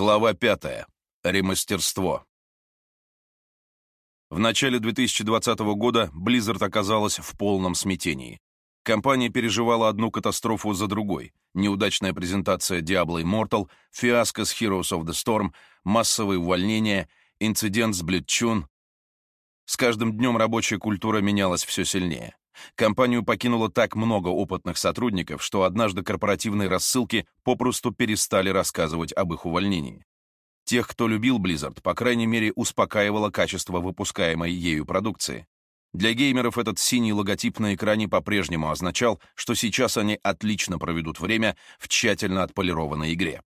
Глава 5. Ремастерство. В начале 2020 года Blizzard оказалась в полном смятении. Компания переживала одну катастрофу за другой. Неудачная презентация Diablo Immortal, фиаско с Heroes of the Storm, массовые увольнения, инцидент с Blitzchung. С каждым днем рабочая культура менялась все сильнее. Компанию покинуло так много опытных сотрудников, что однажды корпоративные рассылки попросту перестали рассказывать об их увольнении. Тех, кто любил Blizzard, по крайней мере, успокаивало качество выпускаемой ею продукции. Для геймеров этот синий логотип на экране по-прежнему означал, что сейчас они отлично проведут время в тщательно отполированной игре.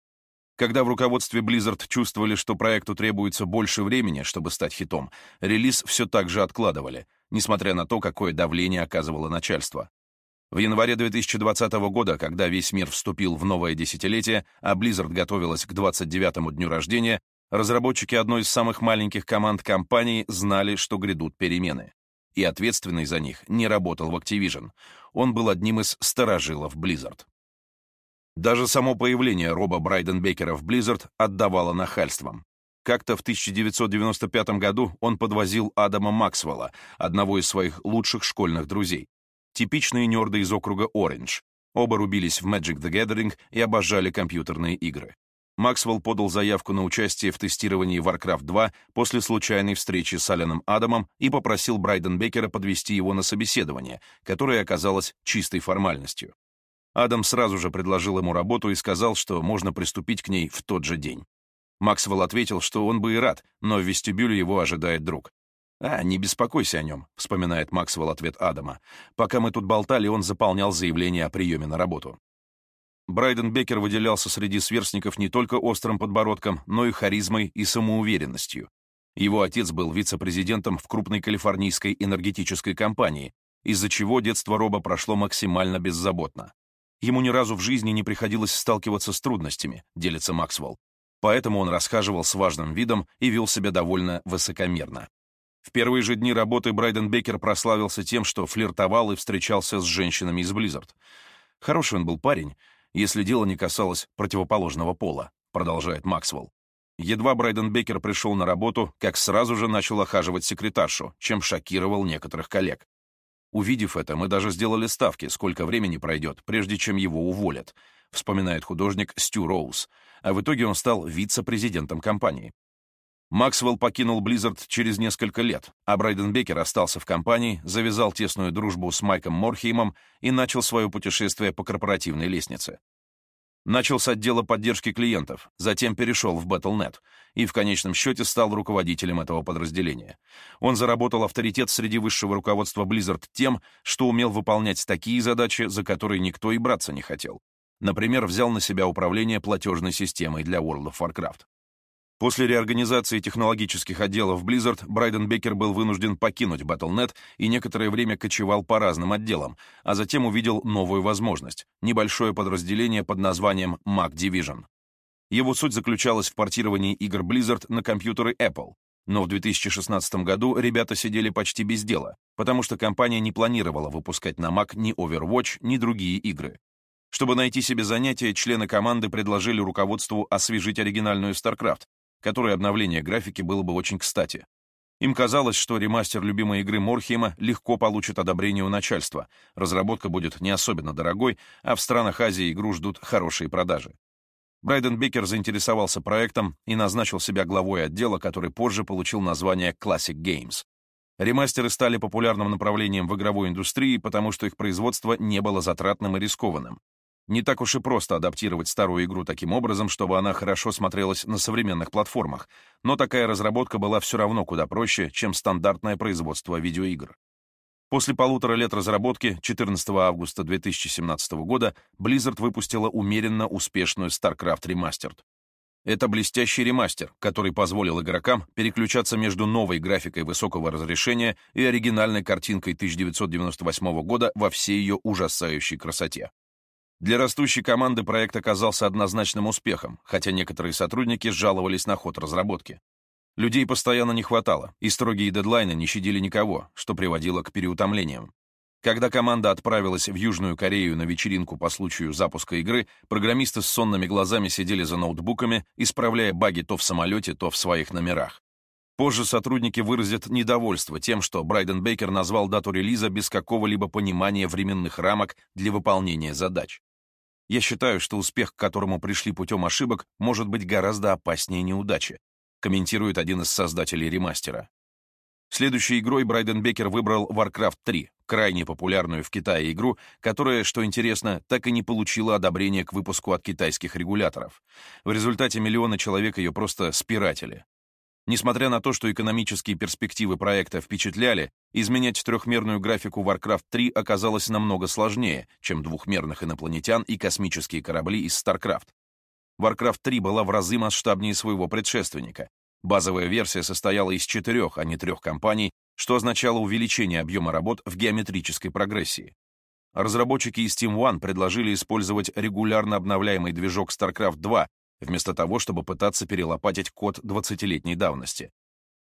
Когда в руководстве Blizzard чувствовали, что проекту требуется больше времени, чтобы стать хитом, релиз все так же откладывали — несмотря на то, какое давление оказывало начальство. В январе 2020 года, когда весь мир вступил в новое десятилетие, а Blizzard готовилась к 29-му дню рождения, разработчики одной из самых маленьких команд компании знали, что грядут перемены. И ответственный за них не работал в Activision. Он был одним из старожилов Blizzard. Даже само появление Роба Брайденбекера в Blizzard отдавало нахальством. Как-то в 1995 году он подвозил Адама Максвелла, одного из своих лучших школьных друзей. Типичные нерды из округа Ориндж. Оба рубились в Magic the Gathering и обожали компьютерные игры. Максвелл подал заявку на участие в тестировании Warcraft 2 после случайной встречи с Аленом Адамом и попросил Брайден Беккера подвести его на собеседование, которое оказалось чистой формальностью. Адам сразу же предложил ему работу и сказал, что можно приступить к ней в тот же день. Максвелл ответил, что он бы и рад, но в вестибюле его ожидает друг. «А, не беспокойся о нем», — вспоминает Максвелл ответ Адама. «Пока мы тут болтали, он заполнял заявление о приеме на работу». Брайден Беккер выделялся среди сверстников не только острым подбородком, но и харизмой и самоуверенностью. Его отец был вице-президентом в крупной калифорнийской энергетической компании, из-за чего детство Роба прошло максимально беззаботно. Ему ни разу в жизни не приходилось сталкиваться с трудностями, делится Максвелл, поэтому он расхаживал с важным видом и вел себя довольно высокомерно. В первые же дни работы Брайден Беккер прославился тем, что флиртовал и встречался с женщинами из Blizzard. Хороший он был парень, если дело не касалось противоположного пола, продолжает Максвелл. Едва Брайден Беккер пришел на работу, как сразу же начал охаживать секретаршу, чем шокировал некоторых коллег. Увидев это, мы даже сделали ставки, сколько времени пройдет, прежде чем его уволят, вспоминает художник Стю Роуз, а в итоге он стал вице-президентом компании. Максвелл покинул Blizzard через несколько лет, а Брайден Беккер остался в компании, завязал тесную дружбу с Майком Морхеймом и начал свое путешествие по корпоративной лестнице. Начал с отдела поддержки клиентов, затем перешел в Battle.net и в конечном счете стал руководителем этого подразделения. Он заработал авторитет среди высшего руководства Blizzard тем, что умел выполнять такие задачи, за которые никто и браться не хотел. Например, взял на себя управление платежной системой для World of Warcraft. После реорганизации технологических отделов Blizzard Брайден Беккер был вынужден покинуть Battle.net и некоторое время кочевал по разным отделам, а затем увидел новую возможность — небольшое подразделение под названием Mac Division. Его суть заключалась в портировании игр Blizzard на компьютеры Apple, но в 2016 году ребята сидели почти без дела, потому что компания не планировала выпускать на Mac ни Overwatch, ни другие игры. Чтобы найти себе занятие, члены команды предложили руководству освежить оригинальную StarCraft, которой обновление графики было бы очень кстати. Им казалось, что ремастер любимой игры Морхейма легко получит одобрение у начальства, разработка будет не особенно дорогой, а в странах Азии игру ждут хорошие продажи. Брайден Беккер заинтересовался проектом и назначил себя главой отдела, который позже получил название Classic Games. Ремастеры стали популярным направлением в игровой индустрии, потому что их производство не было затратным и рискованным. Не так уж и просто адаптировать старую игру таким образом, чтобы она хорошо смотрелась на современных платформах, но такая разработка была все равно куда проще, чем стандартное производство видеоигр. После полутора лет разработки, 14 августа 2017 года, Blizzard выпустила умеренно успешную StarCraft Remastered. Это блестящий ремастер, который позволил игрокам переключаться между новой графикой высокого разрешения и оригинальной картинкой 1998 года во всей ее ужасающей красоте. Для растущей команды проект оказался однозначным успехом, хотя некоторые сотрудники жаловались на ход разработки. Людей постоянно не хватало, и строгие дедлайны не щадили никого, что приводило к переутомлениям. Когда команда отправилась в Южную Корею на вечеринку по случаю запуска игры, программисты с сонными глазами сидели за ноутбуками, исправляя баги то в самолете, то в своих номерах. Позже сотрудники выразят недовольство тем, что Брайден Бейкер назвал дату релиза без какого-либо понимания временных рамок для выполнения задач. Я считаю, что успех, к которому пришли путем ошибок, может быть гораздо опаснее неудачи, комментирует один из создателей ремастера. Следующей игрой Брайден Бекер выбрал Warcraft 3, крайне популярную в Китае игру, которая, что интересно, так и не получила одобрения к выпуску от китайских регуляторов. В результате миллионы человек ее просто спиратели. Несмотря на то, что экономические перспективы проекта впечатляли, изменять трехмерную графику Warcraft 3 оказалось намного сложнее, чем двухмерных инопланетян и космические корабли из StarCraft. Warcraft 3 была в разы масштабнее своего предшественника, Базовая версия состояла из четырех, а не трех компаний, что означало увеличение объема работ в геометрической прогрессии. Разработчики из Team One предложили использовать регулярно обновляемый движок StarCraft 2, вместо того, чтобы пытаться перелопатить код 20-летней давности.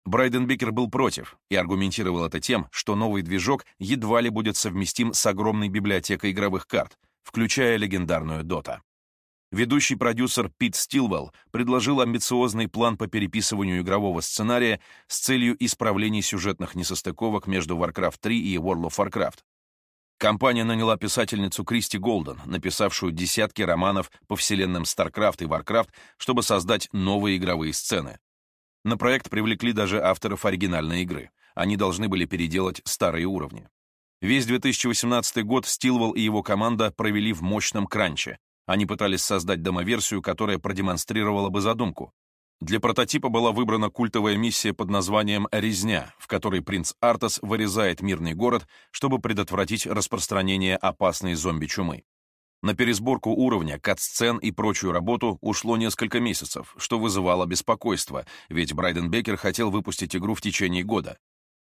Брайден Бикер был против и аргументировал это тем, что новый движок едва ли будет совместим с огромной библиотекой игровых карт, включая легендарную Dota. Ведущий продюсер Пит Стилвелл предложил амбициозный план по переписыванию игрового сценария с целью исправления сюжетных несостыковок между Warcraft 3 и World of Warcraft. Компания наняла писательницу Кристи Голден, написавшую десятки романов по вселенным StarCraft и Warcraft, чтобы создать новые игровые сцены. На проект привлекли даже авторов оригинальной игры. Они должны были переделать старые уровни. Весь 2018 год Стилвелл и его команда провели в мощном кранче, они пытались создать демоверсию, которая продемонстрировала бы задумку. Для прототипа была выбрана культовая миссия под названием «Резня», в которой принц Артас вырезает мирный город, чтобы предотвратить распространение опасной зомби-чумы. На пересборку уровня, кат-сцен и прочую работу ушло несколько месяцев, что вызывало беспокойство, ведь Брайден Бекер хотел выпустить игру в течение года.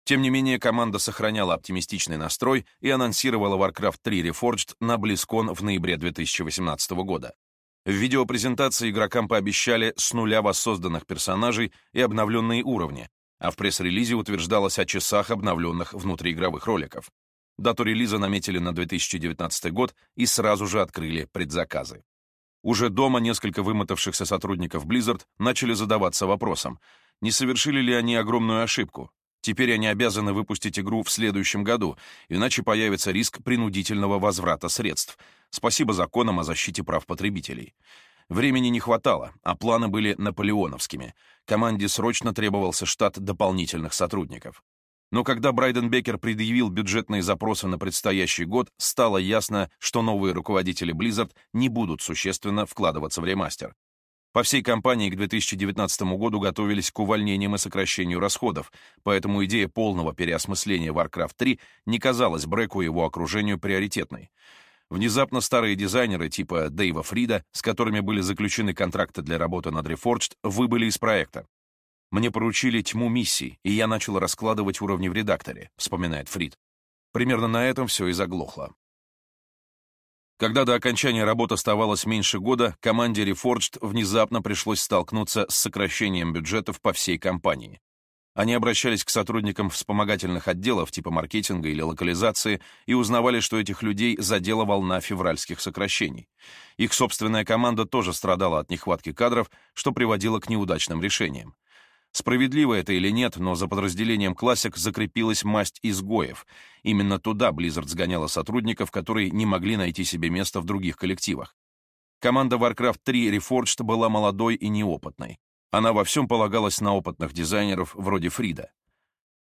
Тем не менее, команда сохраняла оптимистичный настрой и анонсировала Warcraft 3 Reforged на BlizzCon в ноябре 2018 года. В видеопрезентации игрокам пообещали с нуля воссозданных персонажей и обновленные уровни, а в пресс-релизе утверждалось о часах обновленных внутриигровых роликов. Дату релиза наметили на 2019 год и сразу же открыли предзаказы. Уже дома несколько вымотавшихся сотрудников Blizzard начали задаваться вопросом, не совершили ли они огромную ошибку, Теперь они обязаны выпустить игру в следующем году, иначе появится риск принудительного возврата средств. Спасибо законам о защите прав потребителей. Времени не хватало, а планы были наполеоновскими. Команде срочно требовался штат дополнительных сотрудников. Но когда Брайден Бекер предъявил бюджетные запросы на предстоящий год, стало ясно, что новые руководители Blizzard не будут существенно вкладываться в ремастер. По всей компании к 2019 году готовились к увольнениям и сокращению расходов, поэтому идея полного переосмысления Warcraft 3 не казалась Бреку и его окружению приоритетной. Внезапно старые дизайнеры типа Дэйва Фрида, с которыми были заключены контракты для работы над Reforged, выбыли из проекта. «Мне поручили тьму миссий, и я начал раскладывать уровни в редакторе», — вспоминает Фрид. Примерно на этом все и заглохло. Когда до окончания работы оставалось меньше года, команде Reforged внезапно пришлось столкнуться с сокращением бюджетов по всей компании. Они обращались к сотрудникам вспомогательных отделов типа маркетинга или локализации и узнавали, что этих людей задела волна февральских сокращений. Их собственная команда тоже страдала от нехватки кадров, что приводило к неудачным решениям. Справедливо это или нет, но за подразделением «Классик» закрепилась масть изгоев. Именно туда Blizzard сгоняла сотрудников, которые не могли найти себе место в других коллективах. Команда Warcraft 3 Reforged была молодой и неопытной. Она во всем полагалась на опытных дизайнеров вроде Фрида.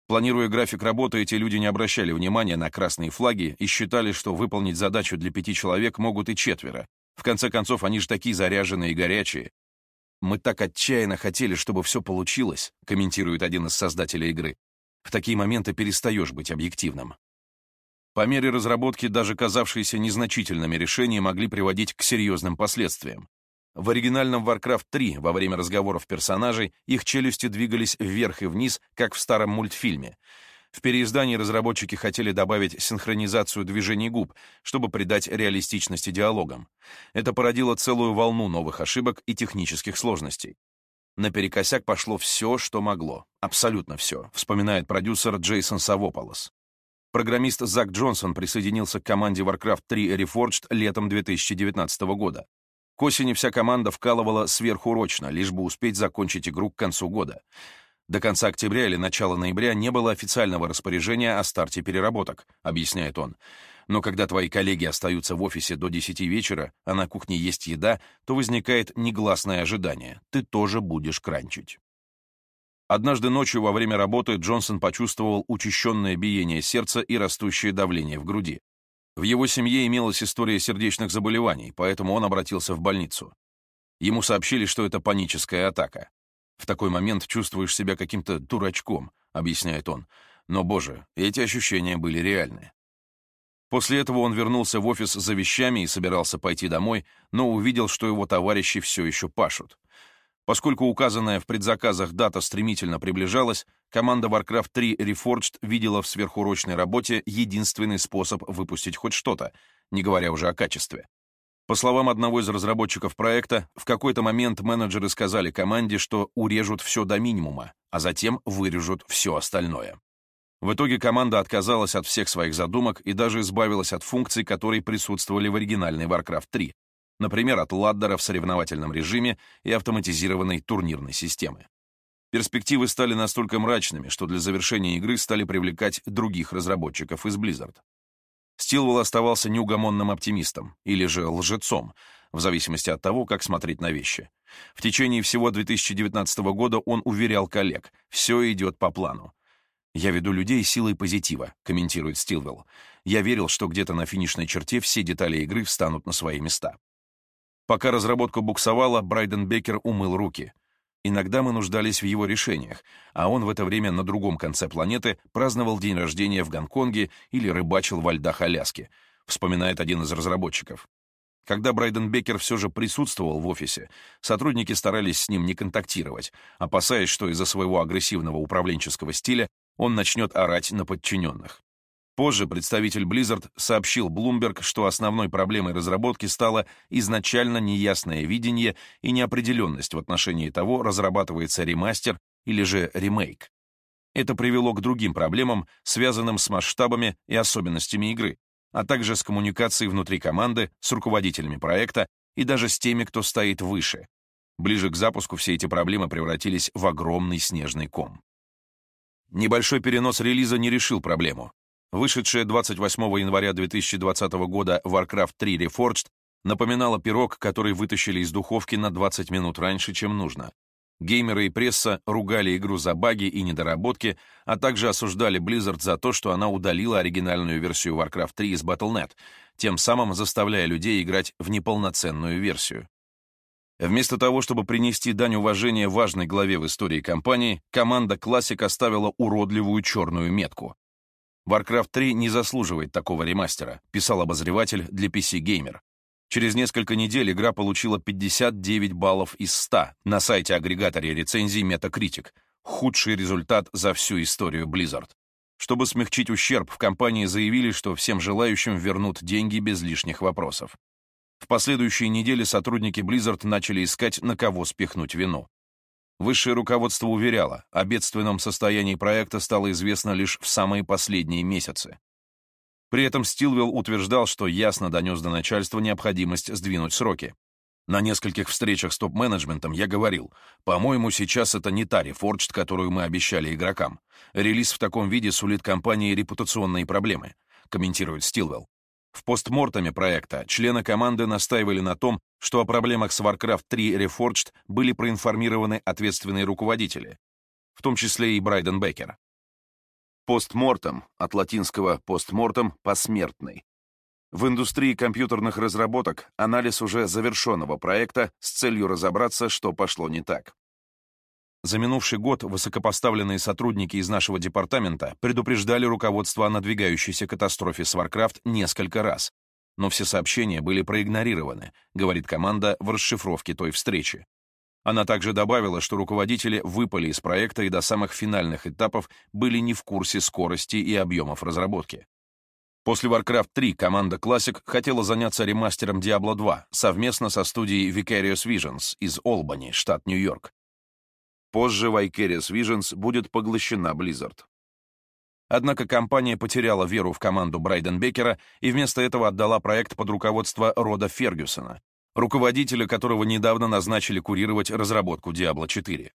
Планируя график работы, эти люди не обращали внимания на красные флаги и считали, что выполнить задачу для пяти человек могут и четверо. В конце концов, они же такие заряженные и горячие, «Мы так отчаянно хотели, чтобы все получилось», комментирует один из создателей игры. «В такие моменты перестаешь быть объективным». По мере разработки даже казавшиеся незначительными решения могли приводить к серьезным последствиям. В оригинальном Warcraft 3 во время разговоров персонажей их челюсти двигались вверх и вниз, как в старом мультфильме — в переиздании разработчики хотели добавить синхронизацию движений губ, чтобы придать реалистичности диалогам. Это породило целую волну новых ошибок и технических сложностей. Наперекосяк пошло все, что могло. Абсолютно все, вспоминает продюсер Джейсон Савополос. Программист Зак Джонсон присоединился к команде Warcraft 3 Reforged летом 2019 года. К осени вся команда вкалывала сверхурочно, лишь бы успеть закончить игру к концу года. До конца октября или начала ноября не было официального распоряжения о старте переработок, объясняет он. Но когда твои коллеги остаются в офисе до 10 вечера, а на кухне есть еда, то возникает негласное ожидание. Ты тоже будешь кранчить. Однажды ночью во время работы Джонсон почувствовал учащенное биение сердца и растущее давление в груди. В его семье имелась история сердечных заболеваний, поэтому он обратился в больницу. Ему сообщили, что это паническая атака. В такой момент чувствуешь себя каким-то дурачком, объясняет он. Но, боже, эти ощущения были реальны. После этого он вернулся в офис за вещами и собирался пойти домой, но увидел, что его товарищи все еще пашут. Поскольку указанная в предзаказах дата стремительно приближалась, команда Warcraft 3 Reforged видела в сверхурочной работе единственный способ выпустить хоть что-то, не говоря уже о качестве. По словам одного из разработчиков проекта, в какой-то момент менеджеры сказали команде, что урежут все до минимума, а затем вырежут все остальное. В итоге команда отказалась от всех своих задумок и даже избавилась от функций, которые присутствовали в оригинальной Warcraft 3, например, от ладдера в соревновательном режиме и автоматизированной турнирной системы. Перспективы стали настолько мрачными, что для завершения игры стали привлекать других разработчиков из Blizzard. Стилвелл оставался неугомонным оптимистом, или же лжецом, в зависимости от того, как смотреть на вещи. В течение всего 2019 года он уверял коллег, все идет по плану. «Я веду людей силой позитива», — комментирует Стилвелл. «Я верил, что где-то на финишной черте все детали игры встанут на свои места». Пока разработка буксовала, Брайден Беккер умыл руки. Иногда мы нуждались в его решениях, а он в это время на другом конце планеты праздновал день рождения в Гонконге или рыбачил во льдах Аляски, вспоминает один из разработчиков. Когда Брайден Беккер все же присутствовал в офисе, сотрудники старались с ним не контактировать, опасаясь, что из-за своего агрессивного управленческого стиля он начнет орать на подчиненных. Позже представитель Blizzard сообщил Bloomberg, что основной проблемой разработки стало изначально неясное видение и неопределенность в отношении того, разрабатывается ремастер или же ремейк. Это привело к другим проблемам, связанным с масштабами и особенностями игры, а также с коммуникацией внутри команды, с руководителями проекта и даже с теми, кто стоит выше. Ближе к запуску все эти проблемы превратились в огромный снежный ком. Небольшой перенос релиза не решил проблему. Вышедшая 28 января 2020 года Warcraft 3 Reforged напоминала пирог, который вытащили из духовки на 20 минут раньше, чем нужно. Геймеры и пресса ругали игру за баги и недоработки, а также осуждали Blizzard за то, что она удалила оригинальную версию Warcraft 3 из Battle.net, тем самым заставляя людей играть в неполноценную версию. Вместо того, чтобы принести дань уважения важной главе в истории компании, команда Classic оставила уродливую черную метку. Warcraft 3 не заслуживает такого ремастера, писал обозреватель для PC Gamer. Через несколько недель игра получила 59 баллов из 100 на сайте агрегаторе рецензий Metacritic, худший результат за всю историю Blizzard. Чтобы смягчить ущерб, в компании заявили, что всем желающим вернут деньги без лишних вопросов. В последующие недели сотрудники Blizzard начали искать, на кого спихнуть вину. Высшее руководство уверяло, о бедственном состоянии проекта стало известно лишь в самые последние месяцы. При этом Стилвелл утверждал, что ясно донес до начальства необходимость сдвинуть сроки. На нескольких встречах с топ-менеджментом я говорил, по-моему, сейчас это не та рефорджд, которую мы обещали игрокам. Релиз в таком виде сулит компании репутационные проблемы, комментирует Стилвелл. В постмортеме проекта члены команды настаивали на том, что о проблемах с Warcraft 3 Reforged были проинформированы ответственные руководители, в том числе и Брайден Беккер. Постмортем, от латинского постмортем — посмертный. В индустрии компьютерных разработок анализ уже завершенного проекта с целью разобраться, что пошло не так. За минувший год высокопоставленные сотрудники из нашего департамента предупреждали руководство о надвигающейся катастрофе с Warcraft несколько раз, но все сообщения были проигнорированы, говорит команда в расшифровке той встречи. Она также добавила, что руководители выпали из проекта и до самых финальных этапов были не в курсе скорости и объемов разработки. После Warcraft 3 команда Classic хотела заняться ремастером Diablo 2 совместно со студией Vicarious Visions из Олбани, штат Нью-Йорк. Позже Vicarious Visions будет поглощена Blizzard. Однако компания потеряла веру в команду Брайден-Беккера и вместо этого отдала проект под руководство Рода Фергюсона, руководителя которого недавно назначили курировать разработку Diablo 4.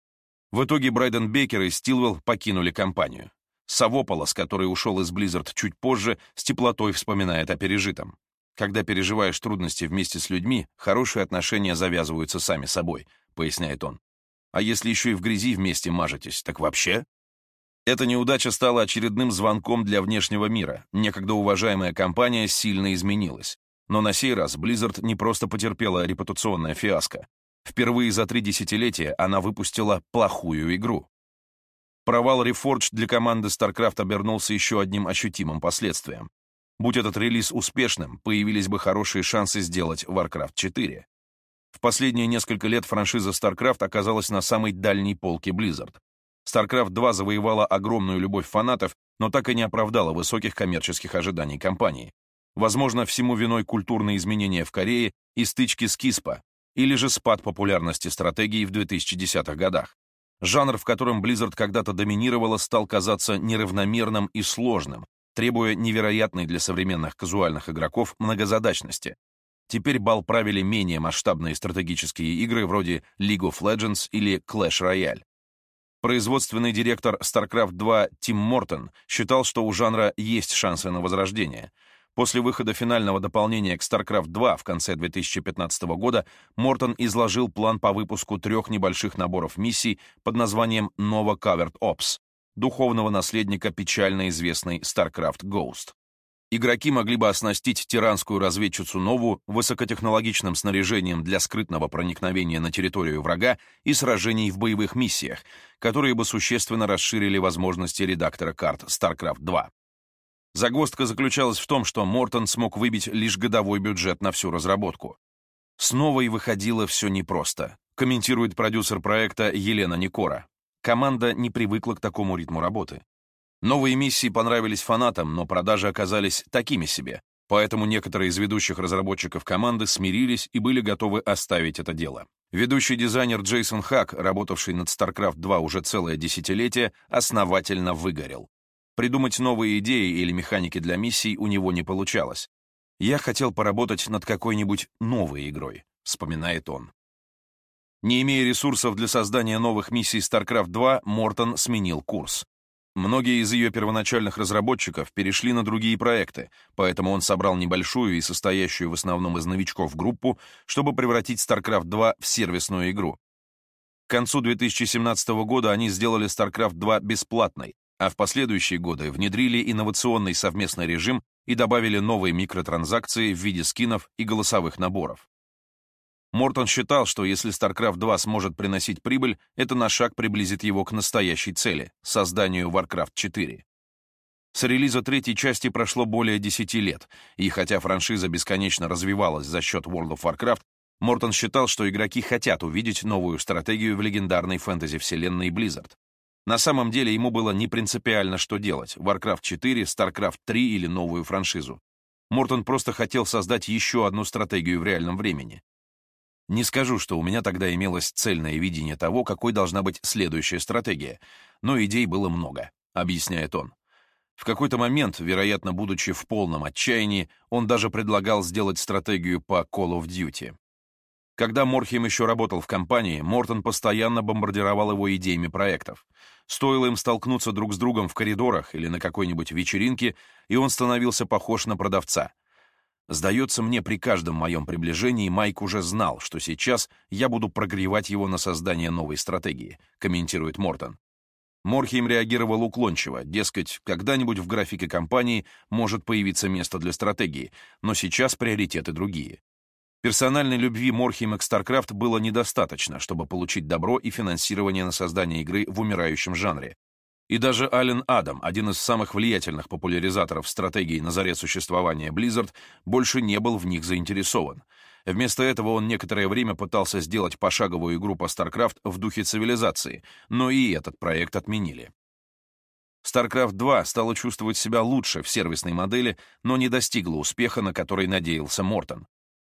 В итоге Брайден-Беккер и Стилвелл покинули компанию. Савополос, который ушел из Blizzard чуть позже, с теплотой вспоминает о пережитом. Когда переживаешь трудности вместе с людьми, хорошие отношения завязываются сами собой, поясняет он. А если еще и в грязи вместе мажетесь, так вообще? Эта неудача стала очередным звонком для внешнего мира. Некогда уважаемая компания сильно изменилась. Но на сей раз Blizzard не просто потерпела репутационное фиаско. Впервые за три десятилетия она выпустила плохую игру. Провал Reforged для команды StarCraft обернулся еще одним ощутимым последствием. Будь этот релиз успешным, появились бы хорошие шансы сделать Warcraft 4. В последние несколько лет франшиза StarCraft оказалась на самой дальней полке Blizzard. StarCraft 2 завоевала огромную любовь фанатов, но так и не оправдала высоких коммерческих ожиданий компании. Возможно, всему виной культурные изменения в Корее и стычки с Киспа, или же спад популярности стратегии в 2010-х годах. Жанр, в котором Blizzard когда-то доминировала, стал казаться неравномерным и сложным, требуя невероятной для современных казуальных игроков многозадачности. Теперь бал правили менее масштабные стратегические игры вроде League of Legends или Clash Royale. Производственный директор StarCraft 2 Тим Мортон считал, что у жанра есть шансы на возрождение — После выхода финального дополнения к StarCraft 2 в конце 2015 года Мортон изложил план по выпуску трех небольших наборов миссий под названием Nova Covered Ops, духовного наследника печально известной StarCraft Ghost. Игроки могли бы оснастить тиранскую разведчицу Нову высокотехнологичным снаряжением для скрытного проникновения на территорию врага и сражений в боевых миссиях, которые бы существенно расширили возможности редактора карт StarCraft 2. Загвоздка заключалась в том, что Мортон смог выбить лишь годовой бюджет на всю разработку. Снова и выходило все непросто, комментирует продюсер проекта Елена Никора. Команда не привыкла к такому ритму работы. Новые миссии понравились фанатам, но продажи оказались такими себе, поэтому некоторые из ведущих разработчиков команды смирились и были готовы оставить это дело. Ведущий дизайнер Джейсон Хак, работавший над StarCraft 2 уже целое десятилетие, основательно выгорел. Придумать новые идеи или механики для миссий у него не получалось. «Я хотел поработать над какой-нибудь новой игрой», — вспоминает он. Не имея ресурсов для создания новых миссий StarCraft 2, Мортон сменил курс. Многие из ее первоначальных разработчиков перешли на другие проекты, поэтому он собрал небольшую и состоящую в основном из новичков группу, чтобы превратить StarCraft 2 в сервисную игру. К концу 2017 года они сделали StarCraft 2 бесплатной, а в последующие годы внедрили инновационный совместный режим и добавили новые микротранзакции в виде скинов и голосовых наборов. Мортон считал, что если StarCraft 2 сможет приносить прибыль, это на шаг приблизит его к настоящей цели — созданию Warcraft 4. С релиза третьей части прошло более 10 лет, и хотя франшиза бесконечно развивалась за счет World of Warcraft, Мортон считал, что игроки хотят увидеть новую стратегию в легендарной фэнтези-вселенной Blizzard. На самом деле ему было не принципиально, что делать — Warcraft 4, StarCraft 3 или новую франшизу. Мортон просто хотел создать еще одну стратегию в реальном времени. Не скажу, что у меня тогда имелось цельное видение того, какой должна быть следующая стратегия, но идей было много, объясняет он. В какой-то момент, вероятно, будучи в полном отчаянии, он даже предлагал сделать стратегию по Call of Duty. Когда Морхем еще работал в компании, Мортон постоянно бомбардировал его идеями проектов. Стоило им столкнуться друг с другом в коридорах или на какой-нибудь вечеринке, и он становился похож на продавца. Сдается мне, при каждом моем приближении Майк уже знал, что сейчас я буду прогревать его на создание новой стратегии, комментирует Мортон. Морхейм реагировал уклончиво, дескать, когда-нибудь в графике компании может появиться место для стратегии, но сейчас приоритеты другие. Персональной любви Морхима к StarCraft было недостаточно, чтобы получить добро и финансирование на создание игры в умирающем жанре. И даже Ален Адам, один из самых влиятельных популяризаторов стратегии на заре существования Blizzard, больше не был в них заинтересован. Вместо этого он некоторое время пытался сделать пошаговую игру по StarCraft в духе цивилизации, но и этот проект отменили. StarCraft 2 стала чувствовать себя лучше в сервисной модели, но не достигла успеха, на который надеялся Мортон.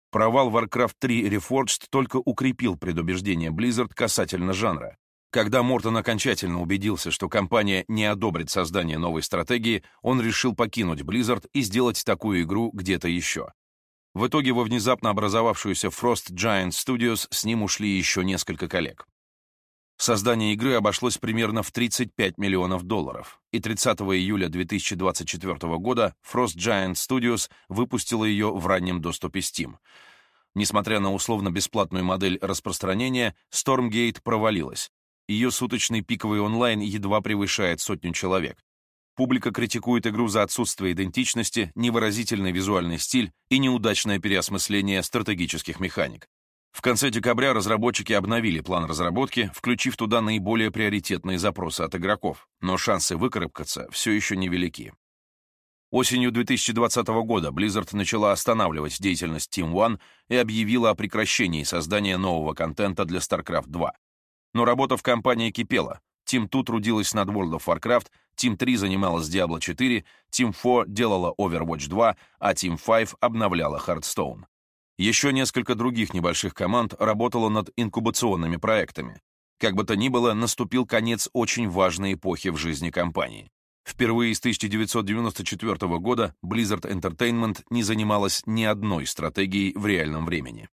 Провал Warcraft 3 Reforged только укрепил предубеждение Blizzard касательно жанра. Когда Мортон окончательно убедился, что компания не одобрит создание новой стратегии, он решил покинуть Blizzard и сделать такую игру где-то еще. В итоге во внезапно образовавшуюся Frost Giant Studios с ним ушли еще несколько коллег. Создание игры обошлось примерно в 35 миллионов долларов, и 30 июля 2024 года Frost Giant Studios выпустила ее в раннем доступе Steam. Несмотря на условно-бесплатную модель распространения, Stormgate провалилась, ее суточный пиковый онлайн едва превышает сотню человек. Публика критикует игру за отсутствие идентичности, невыразительный визуальный стиль и неудачное переосмысление стратегических механик. В конце декабря разработчики обновили план разработки, включив туда наиболее приоритетные запросы от игроков, но шансы выкарабкаться все еще невелики. Осенью 2020 года Blizzard начала останавливать деятельность Team One и объявила о прекращении создания нового контента для StarCraft 2. Но работа в компании кипела. Team 2 трудилась над World of Warcraft, Team 3 занималась Diablo 4, Team 4 делала Overwatch 2, а Team 5 обновляла Hearthstone. Еще несколько других небольших команд работало над инкубационными проектами. Как бы то ни было, наступил конец очень важной эпохи в жизни компании. Впервые с 1994 года Blizzard Entertainment не занималась ни одной стратегией в реальном времени.